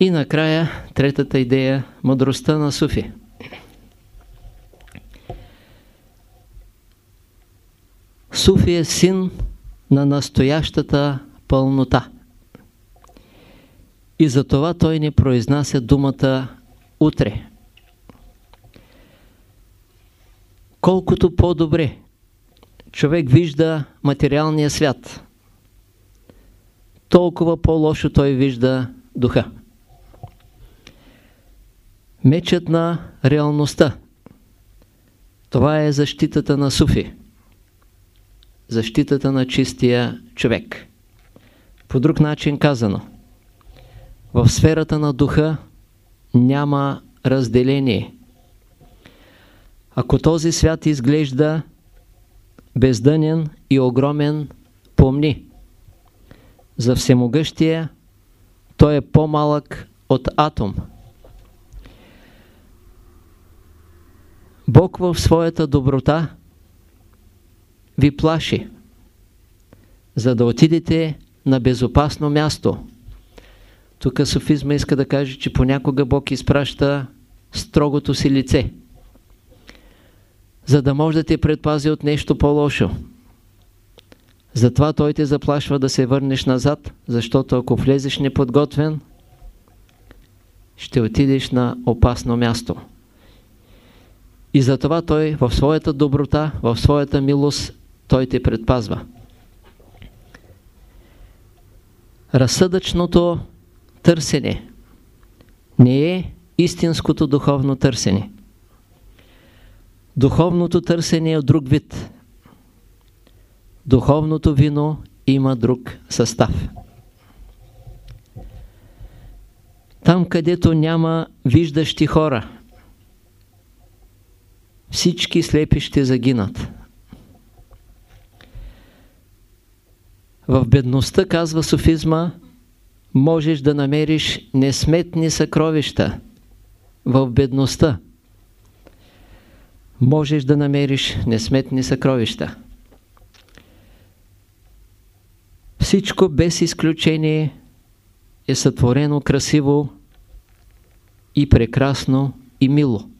И накрая, третата идея – мъдростта на Суфи. Суфи е син на настоящата пълнота. И затова той не произнася думата утре. Колкото по-добре човек вижда материалния свят, толкова по-лошо той вижда духа. Мечът на реалността. Това е защитата на Суфи. Защитата на чистия човек. По друг начин казано, в сферата на духа няма разделение. Ако този свят изглежда бездънен и огромен, помни, за всемогъщия той е по-малък от атом. Бог в своята доброта ви плаши, за да отидете на безопасно място. Тук софизма иска да каже, че понякога Бог изпраща строгото си лице, за да може да те предпази от нещо по-лошо. Затова Той те заплашва да се върнеш назад, защото ако влезеш неподготвен, ще отидеш на опасно място. И затова Той в своята доброта, в своята милост, Той те предпазва. Разсъдъчното търсене не е истинското духовно търсене. Духовното търсене е друг вид. Духовното вино има друг състав. Там, където няма виждащи хора, всички слепи ще загинат. В бедността, казва софизма, можеш да намериш несметни съкровища. В бедността можеш да намериш несметни съкровища. Всичко без изключение е сътворено красиво и прекрасно и мило.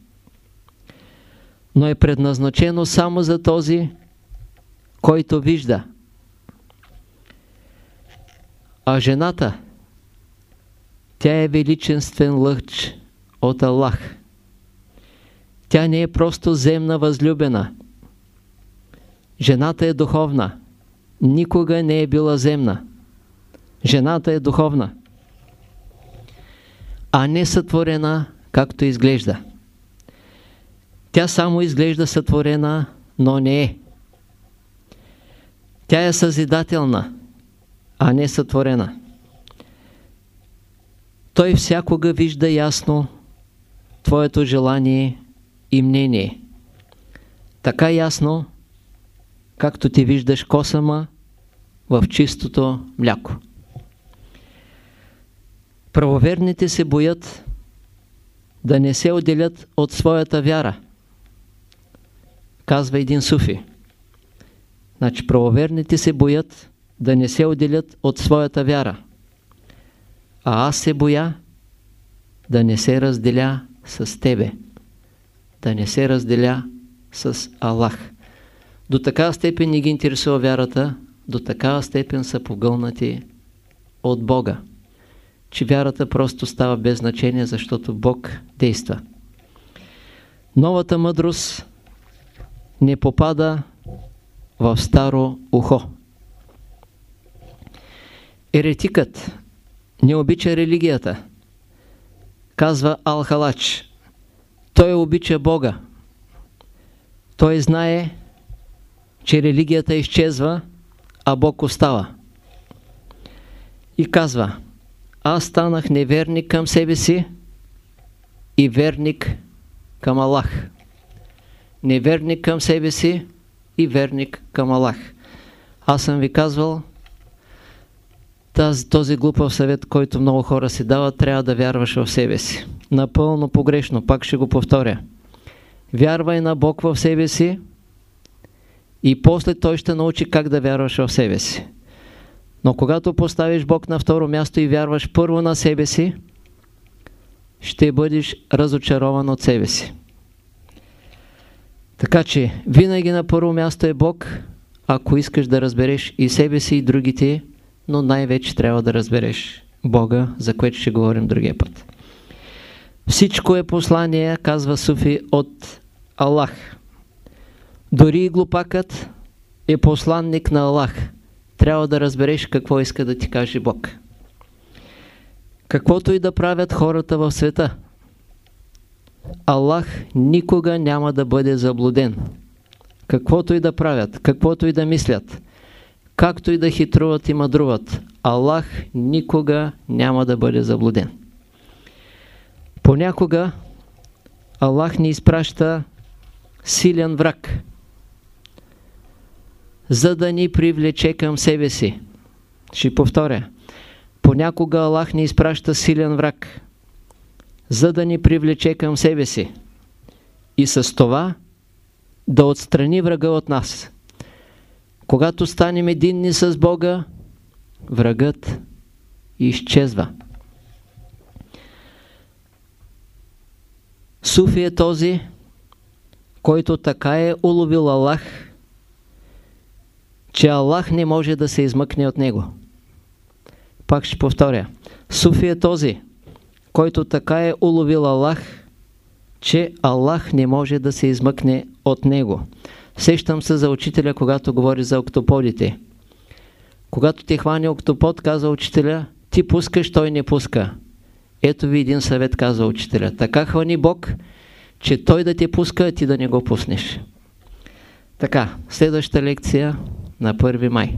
Но е предназначено само за този, който вижда. А жената, тя е величествен лъч от Аллах. Тя не е просто земна възлюбена. Жената е духовна. Никога не е била земна. Жената е духовна. А не сътворена, както изглежда. Тя само изглежда сътворена, но не е. Тя е съзидателна, а не сътворена. Той всякога вижда ясно твоето желание и мнение. Така ясно, както ти виждаш косама в чистото мляко. Правоверните се боят да не се отделят от своята вяра, казва един суфи. Значи правоверните се боят да не се отделят от своята вяра. А аз се боя да не се разделя с тебе, да не се разделя с Аллах. До такава степен не ги интересува вярата, до такава степен са погълнати от Бога, че вярата просто става без значение, защото Бог действа. Новата мъдрост не попада в старо ухо. Еретикът не обича религията. Казва Алхалач. Той обича Бога. Той знае, че религията изчезва, а Бог остава. И казва, аз станах неверник към себе си и верник към Аллах. Неверник към себе си и верник към Аллах. Аз съм ви казвал, тази, този глупав съвет, който много хора си дават, трябва да вярваш в себе си. Напълно погрешно, пак ще го повторя. Вярвай на Бог в себе си и после Той ще научи как да вярваш в себе си. Но когато поставиш Бог на второ място и вярваш първо на себе си, ще бъдеш разочарован от себе си. Така че, винаги на първо място е Бог, ако искаш да разбереш и себе си и другите, но най-вече трябва да разбереш Бога, за което ще говорим другия път. Всичко е послание, казва Суфи, от Аллах. Дори и глупакът е посланник на Аллах. Трябва да разбереш какво иска да ти каже Бог. Каквото и да правят хората в света, Аллах никога няма да бъде заблуден. Каквото и да правят, каквото и да мислят, както и да хитруват и мъдруват, Аллах никога няма да бъде заблуден. Понякога Аллах ни изпраща силен враг, за да ни привлече към себе си. Ще повторя. Понякога Аллах ни изпраща силен враг, за да ни привлече към себе си и с това да отстрани врага от нас. Когато станем единни с Бога, врагът изчезва. Суфи е този, който така е уловил Аллах, че Аллах не може да се измъкне от него. Пак ще повторя. Суфи е този, който така е уловил Аллах, че Аллах не може да се измъкне от него. Сещам се за учителя, когато говори за октоподите. Когато ти хване октопод, каза учителя, ти пускаш, той не пуска. Ето ви един съвет, каза учителя. Така хвани Бог, че той да те пуска, а ти да не го пуснеш. Така, следващата лекция на 1 май.